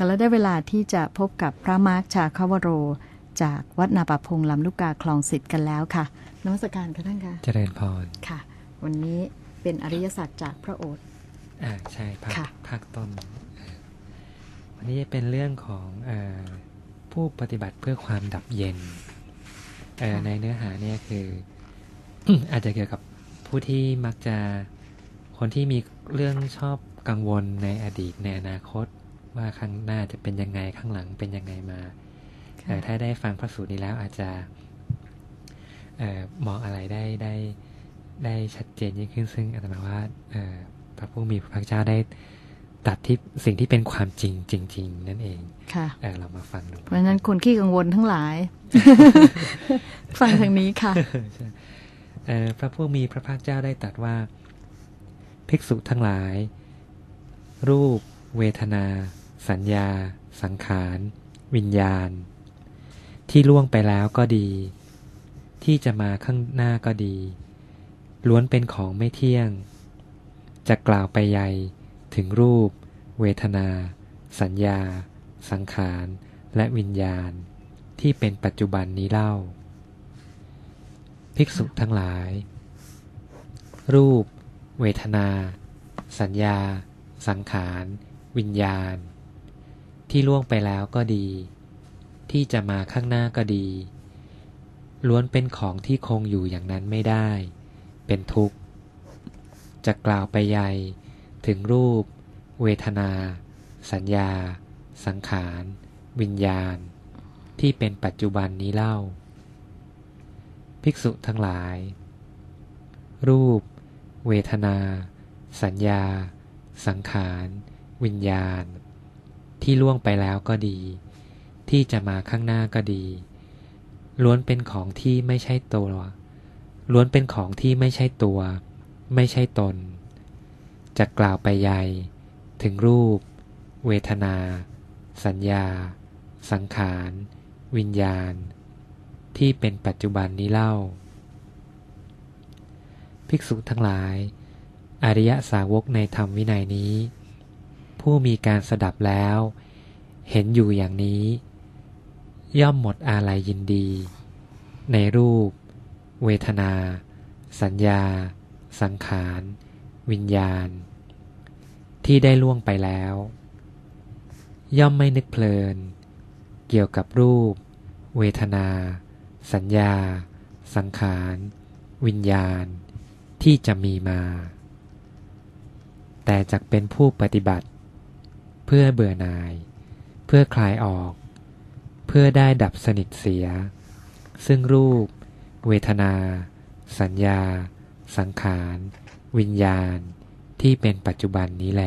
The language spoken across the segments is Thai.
ค่ะแล้วได้เวลาที่จะพบกับพระมาร์คชาคาวโร จากวัดนาป่าพงลำลูกกาคลองสิทธิ์กันแล้วค่ะนมัสการค่ะท่านคะเจริญพร ค่ะ วันนี้เป็นอริยสัจจากพระโอษฐ์อ่าใช่ภาคค่ะภาคต้นเออวันนี้จะเป็นเรื่องของเออผู้ปฏิบัติเพื่อความดับเย็นเอ่อในเนื้อหาเนี่ยคือ อาจจะเกี่ยวกับผู้ที่มักจะคนที่มีเรื่องชอบกังวลในอดีตในอนาคต ว่าข้างหน้าจะเป็นยังไงข้างหลังเป็นยังไงมาเอ่อถ้าได้ฟังพระสูตรนี้แล้วอาจจะเอ่อมองอะไรได้ได้ได้ชัดเจนยิ่งขึ้นซึ่งอาตมาว่าเอ่อพระผู้มีพระภาคเจ้าได้ตัดที่สิ่งที่เป็นความจริงจริง ๆ นั่นเอง ค่ะเออเรามาฟังดูเพราะฉะนั้นคนขี้กังวลทั้งหลาย ฟังทางนี้ค่ะใช่เอ่อพระผู้มีพระภาคเจ้าได้ตรัสว่า ภิกษุทั้งหลาย รูป เวทนา สัญญา สังขาร วิญญาณ ที่ล่วงไปแล้วก็ดี ที่จะมาข้างหน้าก็ดี ล้วนเป็นของไม่เที่ยง จะกล่าวไปใหญ่ถึงรูป เวทนา สัญญา สังขาร และวิญญาณ ที่เป็นปัจจุบันนี้เล่า ภิกษุทั้งหลาย รูป เวทนา สัญญา สังขาร วิญญาณ ที่ล่วงไปแล้วก็ดี ที่จะมาข้างหน้าก็ดี ล้วนเป็นของที่คงอยู่อย่างนั้นไม่ได้ เป็นทุกข์ จะกล่าวไปใหญ่ถึงรูป เวทนา สัญญา สังขาร วิญญาณ ที่เป็นปัจจุบันนี้เล่า ภิกษุทั้งหลาย รูป เวทนา สัญญา สังขาร วิญญาณ ที่ล่วงไปแล้วก็ดี ที่จะมาข้างหน้าก็ดี ล้วนเป็นของที่ไม่ใช่ตัว ล้วนเป็นของที่ไม่ใช่ตัว ไม่ใช่ตน จะกล่าวไปใหญ่ถึงรูป เวทนา สัญญา สังขาร วิญญาณ ที่เป็นปัจจุบันนี้เล่า ภิกษุทั้งหลาย อริยสาวกในธรรมวินัยนี้ ผู้มีการสดับแล้ว เห็นอยู่อย่างนี้ ย่อมหมดอาลัยยินดี ในรูป เวทนา สัญญา สังขาร วิญญาณ ที่ได้ล่วงไปแล้ว ย่อมไม่นึกเพลิน เกี่ยวกับรูป เวทนา สัญญา สังขาร วิญญาณ ที่จะมีมาแต่จักเป็นผู้ปฏิบัติ เพื่อเบื่อหน่าย เพื่อคลายออก เพื่อได้ดับสนิทเสีย ซึ่งรูป เวทนา สัญญา สังขาร วิญญาณ ที่เป็นปัจจุบันนี้แล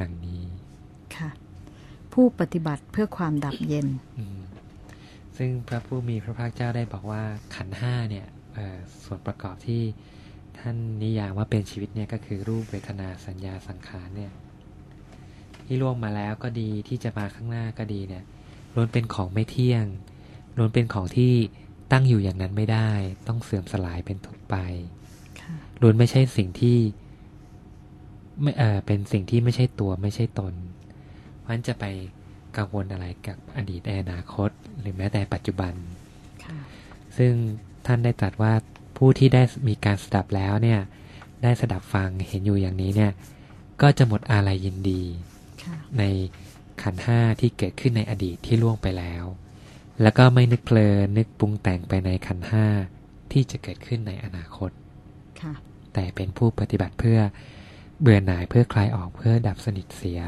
ดังนี้ค่ะผู้ปฏิบัติเพื่อความดับเย็นอืมซึ่งพระผู้มีพระภาคเจ้าได้บอกว่าขันธ์ห้าเนี่ยเอ่อส่วนประกอบที่ท่านนิยามว่าเป็นชีวิตเนี่ยก็คือรูปเวทนาสัญญาสังขารเนี่ย ที่ล่วงมาแล้วก็ดีที่จะมาข้างหน้าก็ดีเนี่ยล้วนเป็นของไม่เที่ยงล้วนเป็นของที่ตั้งอยู่อย่างนั้นไม่ได้ ต้องเสื่อมสลายเป็นทุกไปค่ะล้วนไม่ใช่สิ่งที่ไม่เออเป็นสิ่งที่ไม่ใช่ตัวไม่ใช่ตนเพราะฉะนั้นจะไปกังวลอะไรกับอดีตในอนาคต หรือแม้แต่ปัจจุบันค่ะซึ่งท่านได้ตรัสว่าผู้ที่ได้มีการสดับแล้วเนี่ย ได้สดับฟังเห็นอยู่อย่างนี้เนี่ย ก็จะหมดอาลัยยินดีค่ะ ในขันธ์ห้าที่เกิดขึ้นในอดีตที่ล่วงไปแล้ว แล้วก็ไม่นึกเพลินนึกปรุงแต่งไปในขันธ์ห้าที่จะเกิดขึ้นในอนาคตค่ะแต่เป็นผู้ปฏิบัติเพื่อเบื่อหน่ายเพื่อคลายออกเพื่อดับสนิทเสีย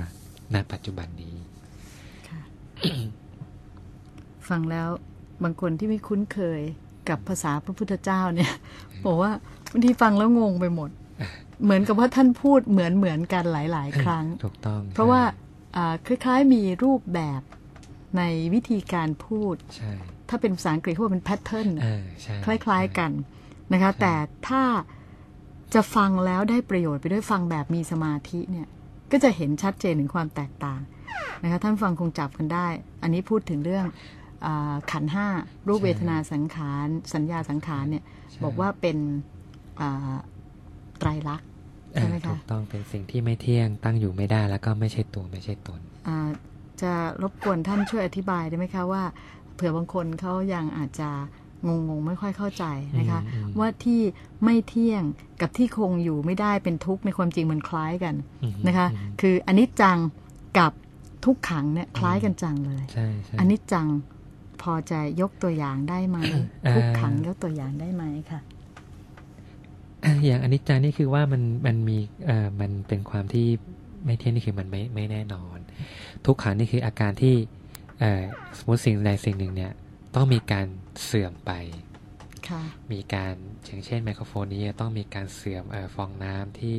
ณปัจจุบันนี้ค่ะฟังแล้วบางคนที่ไม่คุ้นเคยกับภาษาพระพุทธเจ้าเนี่ย บอกว่าบางทีฟังแล้วงงไปหมด เหมือนกับว่าท่านพูดเหมือนเหมือนกันหลาย ๆ ครั้ง ถูกต้อง เพราะว่าอ่าคล้ายๆมีรูปแบบในวิธีการพูดใช่ถ้าเป็นภาษาอังกฤษเขาบอกเป็นแพทเทิร์นเออใช่คล้าย ๆกันนะคะ แต่ถ้าจะฟังแล้วได้ประโยชน์ไปด้วยฟังแบบมีสมาธิเนี่ย ก็จะเห็นชัดเจนถึงความแตกต่างนะคะท่านฟังคงจับกันได้ อันนี้พูดถึงเรื่องอาขันธ์ห้ารูปเวทนาสังขาร สัญญาสังขารเนี่ยบอกว่าเป็นอ่า ไตรลักษณ์เอใช่อไหมถูคะกต้องเป็นสิ่งที่ไม่เที่ยงตั้งอยู่ไม่ได้แล้วก็ไม่ใช่ตัวไม่ใช่ตนอ่าจะรบกวนท่านช่วยอธิบายได้ไหมคะว่า เผื่อบางคนเขายังอาจจะงงๆไม่ค่อยเข้าใจนะคะอืมอืมว่าที่ไม่เที่ยงกับที่คงอยู่ไม่ได้เป็นทุกข์ในความจริงมันคล้ายกันอืมนะคะอืมคืออนิจจังกับทุกขังเนี่ยคล้ายกันจังเลยใช่ใช่อนิจจังพอจะยกตัวอย่างได้ไหมเอ่อทุกขังยกตัวอย่างได้ไหมค่ะ อะอย่างอนิจจานี่คือว่ามันมันมีเอ่อมันเป็นความที่ไม่เที่ยงนี่คือมันไม่ไม่แน่นอน ทุกขังนี่คืออาการที่เอ่อสมมติสิ่งใดสิ่งหนึ่งเนี่ยต้องมีการเสื่อมไปค่ะมีมีการอย่างเช่นไมโครโฟนนี้ต้องมีการเสื่อมเออฟองน้ำที่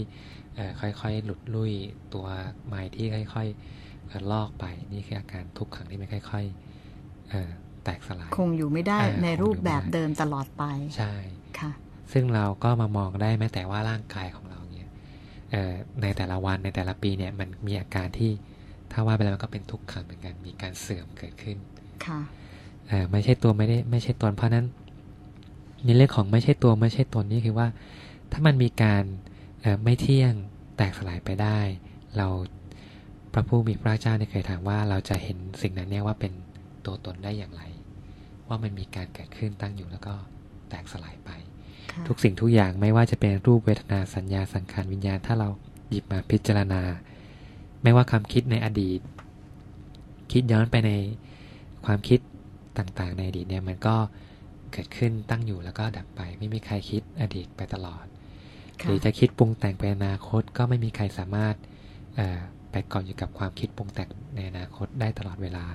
เอ่อค่อยๆ หลุดลุ่ยตัวไม้ที่ค่อยๆเอ่อลอกไปนี่คืออาการทุกขังที่มันค่อยๆเอ่อแตกสลาย คงอยู่ไม่ได้อ่าในคงอยู่รูปแบบไม่ได้เดิมตลอดไป ใช่ค่ะ ซึ่งเราก็มามองได้แม้แต่ว่าร่างกายของเราเนี่ยเอ่อในแต่ละวันในแต่ละปีเนี่ยมันมีอาการที่ถ้าว่าไปแล้วมันก็เป็นทุกขังเหมือนกันมีการเสื่อมเกิดขึ้นค่ะเอ่อไม่ใช่ตัวไม่ได้ไม่ใช่ตนเพราะฉะนั้นในเรื่องของไม่ใช่ตัวไม่ใช่ตนนี่คือว่า ถ้ามันมีการเอ่อไม่เที่ยงแตกสลายไปได้ เราพระผู้มีพระเจ้าเนี่ยเคยถามว่าเราจะเห็นสิ่งนั้นเนี่ยว่าเป็นตัวตนได้อย่างไร ว่ามันมีการเกิดขึ้นตั้งอยู่แล้วก็แตกสลายไปค่ะ ทุกสิ่งทุกอย่างไม่ว่าจะเป็นรูปเวทนาสัญญาสังขารวิญญาณถ้าเราหยิบมาพิจารณา ไม่ว่าความคิดในอดีต คิดย้อนไปในความคิดต่างๆ ในอดีตเนี่ยมันก็เกิดขึ้นตั้งอยู่แล้วก็ดับไป ไม่มีใครคิดอดีตไปตลอดหค่ะรือจะคิดปรุงแต่งไปอนาคตก็ไม่มีใครสามารถเอ่อไปเกาะอยู่กับความคิดปรุงแต่งในอนาคตได้ตลอดเวลา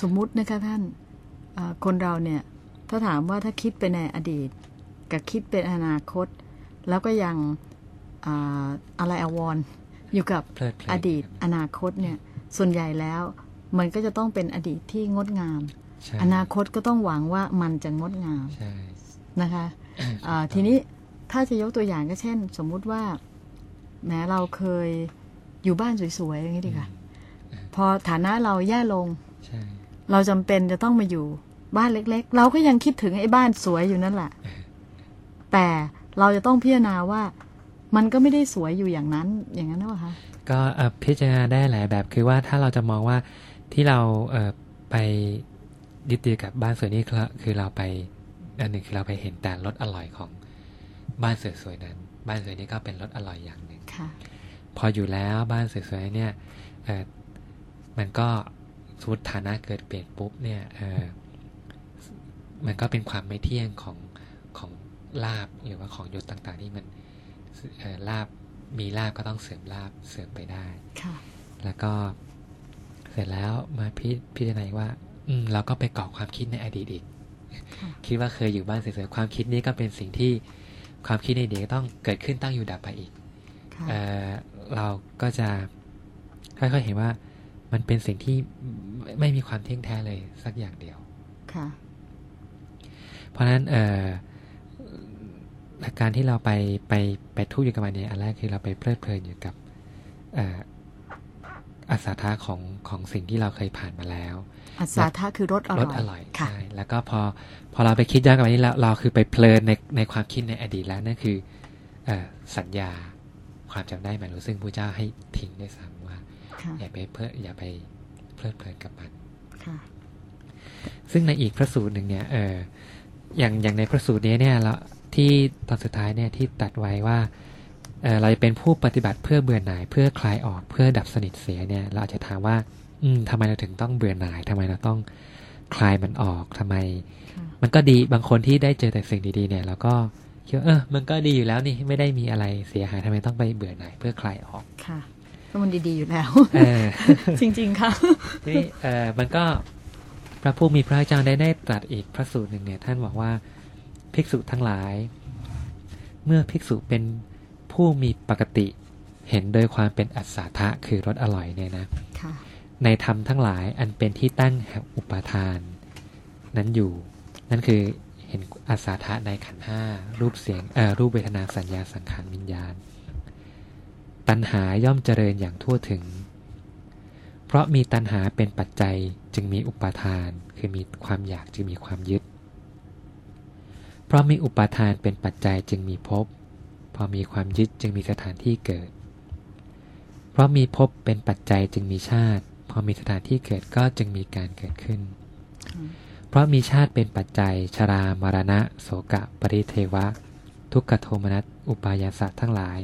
สมมุตินะคะท่านเอ่อคนเราเนี่ยถ้าถามว่าถ้าคิดไปในอดีต กับคิดเป็นอนาคต แล้วก็ยังอ่าอะไรอาวรณ์อยู่กับเพลิดเพลินอดีตอนาคตเนี่ยส่วนใหญ่แล้วมันก็จะต้องเป็นอดีตที่งดงามใช่อนาคตก็ต้องหวังว่ามันจะงดงามใช่นะคะอ่าทีนี้ถ้าจะยกตัวอย่างก็เช่น สมมุติว่าแม้เราเคยอยู่บ้านสวยๆอย่างนี้ดีค่ะพอฐานะเราแย่ลงใช่เราจำเป็นจะต้องมาอยู่บ้านเล็ก ๆ เราก็ยังคิดถึงไอ้บ้านสวยอยู่นั่นแหละ แต่เราจะต้องพิจารณาว่ามันก็ไม่ได้สวยอยู่อย่างนั้นอย่างนั้นหรือเปล่าคะก็พิจารณาได้หลายแบบคือว่าถ้าเราจะมองว่าที่เราเไปยึดติดกับบ้านสวยนี่คือเราไปอันหนึ่งคือเราไปเห็นแต่รสอร่อยของบ้านสวยๆนั้น บ้านสวยนี่ก็เป็นรสอร่อยอย่างหนึ่งพออยู่แล้วบ้านสวยๆเนี่ยมันก็สมมติฐานะเกิดเปลี่ยนปุ๊บเนี่ยมันก็เป็นความไม่เที่ยงของ ลาบหรือว่าของยศต่างๆ ที่มันเออลาบมีลาบก็ต้องเสื่อมลาบเสื่อมไปได้ค่ะแล้วก็เสร็จแล้วมาพิพิจารณาว่า อืมเราก็ไปเกาะความคิดในอดีตอีกค่ะคิดว่าเคยอยู่บ้านสวยๆความคิดนี้ก็เป็นสิ่งที่ความคิดในอดีตก็ต้องเกิดขึ้นตั้งอยู่ดับไปอีกค่ะเอ่อเราก็จะค่อยๆเห็นว่ามันเป็นสิ่งที่ไม่ไม่มีความเที่ยงแท้เลยสักอย่างเดียวค่ะเพราะฉะนั้นเอ่อหลั กการที่เราไปไปไปทุกข์อยู่กับมันเนี่ยอันแรกคือเราไปเพลิดเพลินอยู่กับเอ่ออาสาทะของของสิ่งที่เราเคยผ่านมาแล้ว อัศาทะคือรสอรร่สอยอร่อยค่ะใช่แล้วก็พอพอเราไปคิดย้อนกลับมานี้เราเราคือไปเพลินในในความคิดในอดีตแล้วนั่นคือเอ่อสัญญาความจำได้หมายรู้ซึ่งพระเจ้าให้ทิ้งด้วยซ้ำว่าค่ะอย่าไปเพลิดอย่าไปเพลิดเพลินกับมันค่ะซึ่งในอีกพระสูตรหนึ่งเนี่ยเอออย่างอย่างในพระสูตรนี้เนี่ยเรา ที่ตอนสุดท้ายเนี่ยที่ตัดไว้ว่าเออเราจะเป็นผู้ปฏิบัติเพื่อเบื่อหน่าย เพื่อคลายออกเพื่อดับสนิทเสียเนี่ย เราอาจจะถามว่า อืมทำไมเราถึงต้องเบื่อหน่ายทำไมเราต้องคลายมันออกทำไมค่ะมันก็ดีบางคนที่ได้เจอแต่สิ่งดีๆเนี่ยเราก็คิดว่าเออ มันก็ดีอยู่แล้วนี่ไม่ได้มีอะไรเสียหายทำไมต้องไปเบื่อหน่าย เพื่อคลายออกค่ะก็มันดีๆอยู่แล้วเออจริง ๆ ค่ะทีนี้เออมันก็พระผู้มีพระภาคได้ได้ตรัสอีกพระสูตรหนึ่งเนี่ย ท่านบอกว่า ภิกษุทั้งหลาย เมื่อภิกษุเป็นผู้มีปกติเห็นโดยความเป็นอัศทะคือรสอร่อยเนี่ยนะค่ะในธรรมทั้งหลายอันเป็นที่ตั้งแห่งอุปาทาน นั้นอยู่ นั่นคือเห็นอัศทะในขันธ์ห้ารูปเสียงเอ่อรูปเวทนาสัญญาสังขารวิญญาณ ตัณหาย่อมเจริญอย่างทั่วถึง เพราะมีตัณหาเป็นปัจจัยจึงมีอุปาทาน คือมีความอยากจึงมีความยึดเพ ราะมีอุปาทานเป็นปัจจัยจึงมีภพ พอมีความยึดจึงมีสถานที่เกิด เพราะมีภพเป็นปัจจัยจึงมีชาติพพอมีสถานที่เกิดก็จึงมีการเกิดขึ้น เพราะมีชาติเป็นปัจจัย ชรามรณะ โสกะ ปริเทวะ ทุกขโทมนัส อุปายาสะทั้งหลาย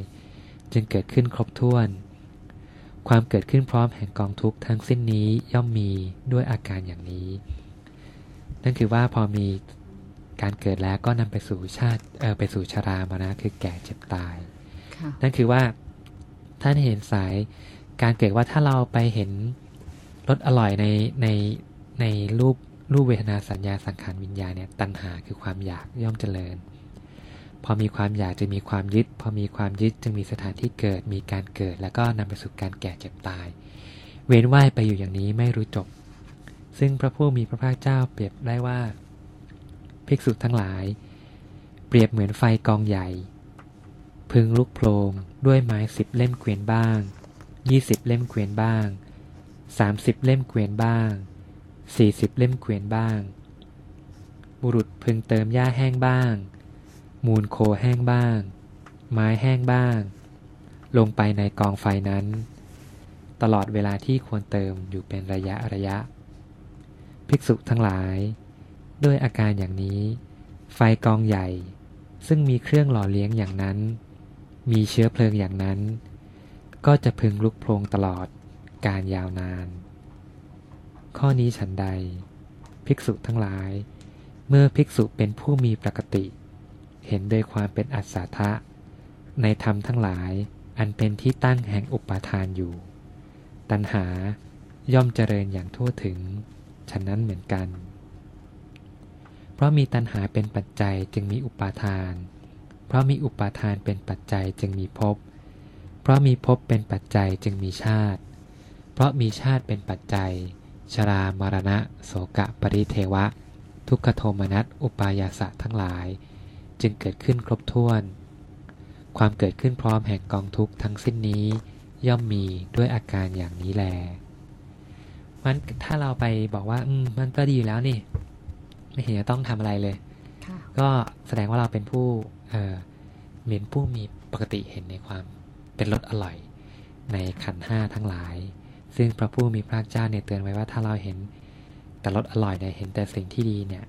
จึงเกิดขึ้นครบถ้วน ความเกิดขึ้นพร้อมแห่งกองทุกข์ทั้งสิ้นนี้ย่อมมีด้วยอาการอย่างนี้ นั่นคือว่าพอมี การเกิดแล้วก็นำไปสู่ชาติเออไปสู่ชรามรณะคือแก่เจ็บตายค่ะนั่นคือว่าท่านเห็นสายการเกิดว่าถ้าเราไปเห็นรสอร่อยในในในรูปรูปเวทนาสัญญาสังขารวิญญาณเนี่ยตัณหาคือความอยากย่อมเจริญ พอมีความอยากจะมีความยึด พอมีความยึดจึงมีสถานที่เกิดมีการเกิด แล้วก็นำไปสู่การแก่เจ็บตาย เว้นว่ายไปอยู่อย่างนี้ไม่รู้จบ ซึ่งพระผู้มีพระภาคเจ้าเปรียบได้ว่า ภิกษุทั้งหลาย เปรียบเหมือนไฟกองใหญ่ พึงลุกโพลงด้วยไม้สิบเล่มเกวียนบ้างยี่สิบเล่มเกวียนบ้างสามสิบเล่มเกวียนบ้างสี่สิบเล่มเกวียนบ้าง บุรุษพึงเติมหญ้าแห้งบ้าง มูลโคแห้งบ้าง ไม้แห้งบ้าง ลงไปในกองไฟนั้น ตลอดเวลาที่ควรเติมอยู่เป็นระยะระยะ ภิกษุทั้งหลาย ด้วยอาการอย่างนี้ ไฟกองใหญ่ ซึ่งมีเครื่องหล่อเลี้ยงอย่างนั้น มีเชื้อเพลิงอย่างนั้น ก็จะพึงลุกโพลงตลอดการยาวนาน ข้อนี้ฉันใด ภิกษุทั้งหลาย เมื่อภิกษุเป็นผู้มีปกติ เห็นโดยความเป็นอัศทะ ในธรรมทั้งหลายอันเป็นที่ตั้งแห่งอุปาทานอยู่ ตัณหาย่อมเจริญอย่างทั่วถึง ฉะนั้นเหมือนกัน เพราะมีตัณหาเป็นปัจจัยจึงมีอุปาทาน เพราะมีอุปาทานเป็นปัจจัยจึงมีภพ เพราะมีภพเป็นปัจจัยจึงมีชาติ เพราะมีชาติเป็นปัจจัย ชรามรณะ โสกะปริเทวะ ทุกขโทมนัสอุปายาสะทั้งหลาย จึงเกิดขึ้นครบถ้วน ความเกิดขึ้นพร้อมแห่งกองทุกข์ทั้งสิ้นนี้ ย่อมมีด้วยอาการอย่างนี้แลมันถ้าเราไปบอกว่า อืม มันก็ดีอยู่แล้วนี่ ไม่เห็นจะต้องทำอะไรเลยค่ะก็แสดงว่าเราเป็นผู้เอ่อเป็นผู้มีปกติเห็นในความเป็นรสอร่อย ในขันธ์ห้าทั้งหลาย ซึ่งพระผู้มีพระเจ้าเนี่ยเตือนไว้ว่าถ้าเราเห็นแต่รสอร่อยเนี่ยเห็นแต่สิ่งที่ดีเนี่ย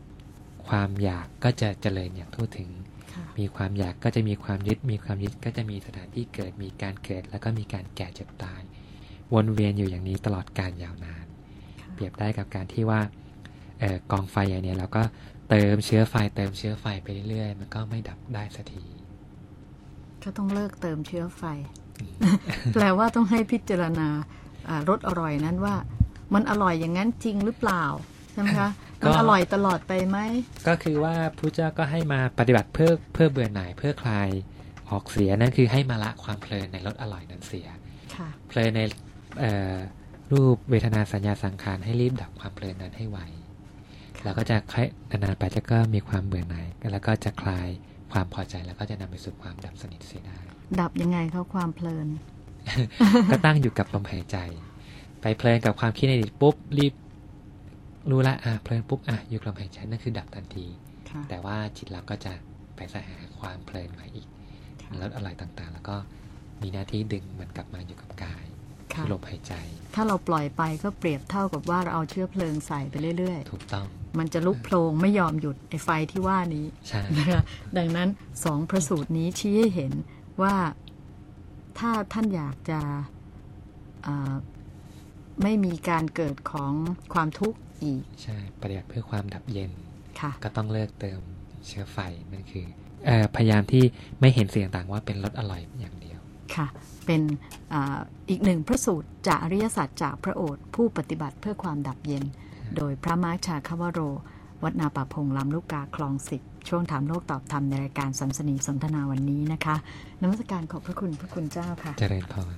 ความอยากก็จะเจริญอย่างทั่วถึงค่ะมีความอยากก็จะมีความยึด มีความยึดก็จะมีสถานที่เกิด มีการเกิด แล้วก็มีการแก่เจ็บตาย วนเวียนอยู่อย่างนี้ตลอดการยาวนาน เปรียบได้กับการที่ว่าเออกองไฟอย่างเนี้ยเราก็เติมเชื้อไฟเติมเชื้อไฟไปเรื่อยๆมันก็ไม่ดับได้สักทีก็ต้องเลิกเติมเชื้อไฟ แปลว่าต้องให้พิจารณาอ่ารสอร่อยนั้นว่า มันอร่อยอย่างนั้นจริงหรือเปล่าใช่ไหมคะก็มันอร่อยตลอดไปไหม ก็คือว่าพระเจ้าก็ให้มาปฏิบัติเพื่อเพื่อเบื่อหน่ายเพื่อคลายออกเสียนั่นคือให้มาละความเพลินในรสอร่อยนั้นเสียค่ะเพลินในเอ่อรูปเวทนาสัญญาสังขารให้รีบดับความเพลินนั้นให้ไว แล้วก็จะคล้ายนานๆไปจะก็มีความเบื่อหน่ายแล้วก็จะคลายความพอใจแล้วก็จะนำไปสู่ความดับสนิทเสียได้ ดับยังไงเขาความเพลิน ก็ตั้งอยู่กับลมหายใจ ไปเพลินกับความคิดในอดีตปุ๊บรีบรู้ละอะเพลินปุ๊บอะอยู่กับลมหายใจนั่นคือดับทันทีค่ะแต่ว่าจิตเราก็จะไปสหาความเพลินมาอีกแล้วอะไรต่างๆ แล้วก็มีหน้าที่ดึงมันกลับมาอยู่กับกาย ค่ะคือลมหายใจ ถ้าเราปล่อยไปก็เปรียบเท่ากับว่าเราเอาเชื้อเพลิงใส่ไปเรื่อยถูกต้องๆมันจะลุกโพลงไม่ยอมหยุดไอ้ไฟที่ว่านี้ใช่นะคะดังนั้นสองพระสูตรนี้ชี้ให้เห็นว่าถ้าท่านอยากจะอ่าไม่มีการเกิดของความทุกข์อีก ใช่ปฏิบัติเพื่อความดับเย็นค่ะก็ต้องเลิกเติมเชื้อไฟนั่นคือเออพยายามที่ไม่เห็นสิ่งต่างๆว่าเป็นรสอร่อยอย่างเดียว ค่ะ เป็นอาอีกหนึ่งพระสูตรจากอริยสัจจากพระโอษฐ์ผู้ปฏิบัติเพื่อความดับเย็น โดยพระมาร์ชาคาวโร วัดนาป่าพงลำลูกกาคลองสิบช่วงถามโลกตอบธรรมในรายการสัมสนีสนทนาวันนี้นะคะนมัสการขอบพระคุณพระคุณเจ้าค่ะ เจริญพร